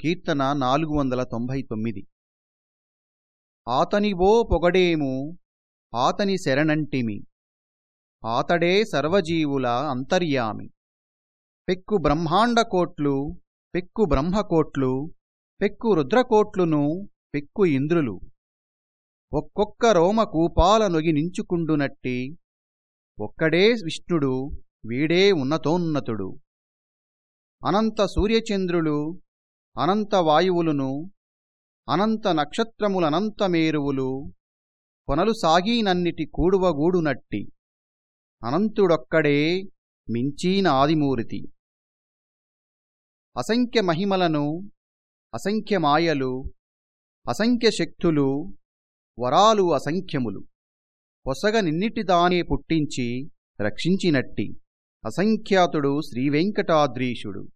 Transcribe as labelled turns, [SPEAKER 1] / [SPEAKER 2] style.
[SPEAKER 1] కీర్తన నాలుగు వందల తొంభై తొమ్మిది. ఆతనివో పొగడేము ఆతని శరణంటిమి ఆతడే సర్వజీవుల అంతర్యామి. పెక్కు బ్రహ్మాండకోట్లు పెక్కు బ్రహ్మకోట్లు పెక్కు రుద్రకోట్లును పెక్కు ఇంద్రులు. ఒక్కొక్క రోమకూపాల నొగి నించుకుండునట్టి ఒక్కడే విష్ణుడు వీడే ఉన్నతోన్నతుడు. అనంత సూర్యచంద్రులు అనంత వాయువులును అనంత నక్షత్రములనంత మేరువులు కొనలు సాగీనన్నిటి కూడువగూడునట్టి. అనంతుడొక్కడే మించీన ఆదిమూర్తి. అసంఖ్య మహిమలను అసంఖ్య మాయలు అసంఖ్య శక్తులు వరాలు అసంఖ్యములు. పొసగ నిన్నిటిదానే పుట్టించి రక్షించినట్టి. అసంఖ్యాతుడు శ్రీవెంకటాద్రీషుడు